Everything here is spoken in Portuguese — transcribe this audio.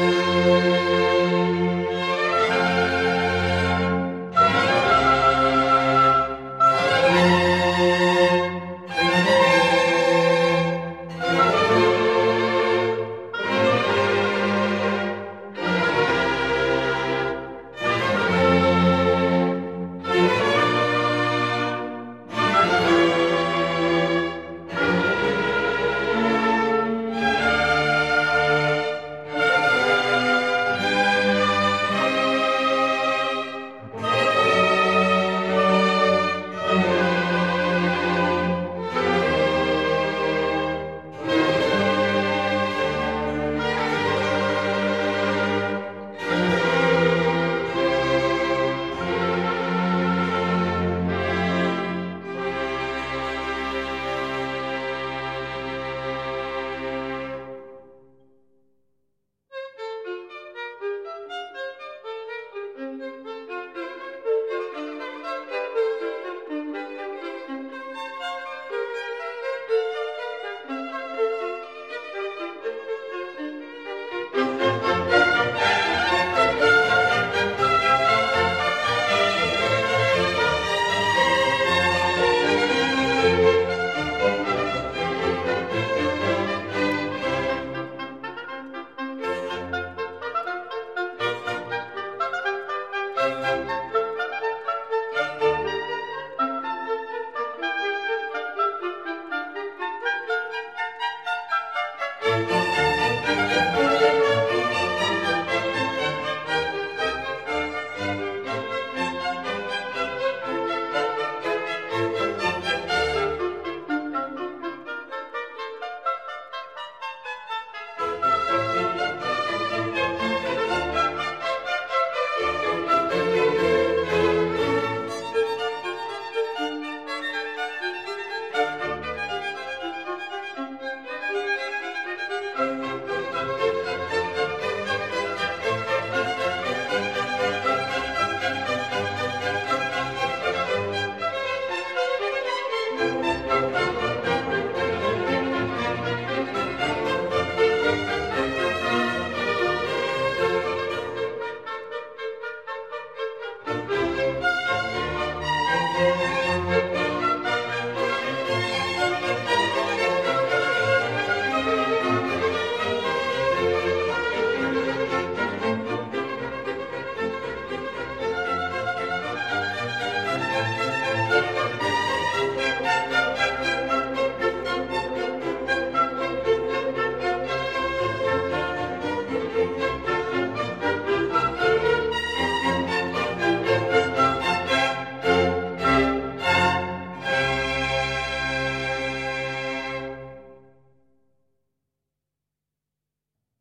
Música